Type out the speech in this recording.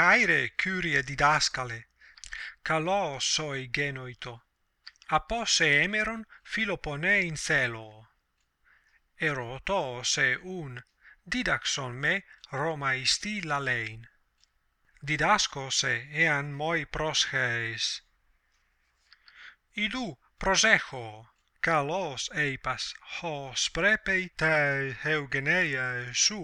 caire curie didascale, didaskale, soi genoito, apose emeron philoponein thelo. Erotoose un, didaxon me Romaisti lalein. Didaskose ean moi prosheis. Idu prosecho, kalos eipas hos prepei te eugeneia su.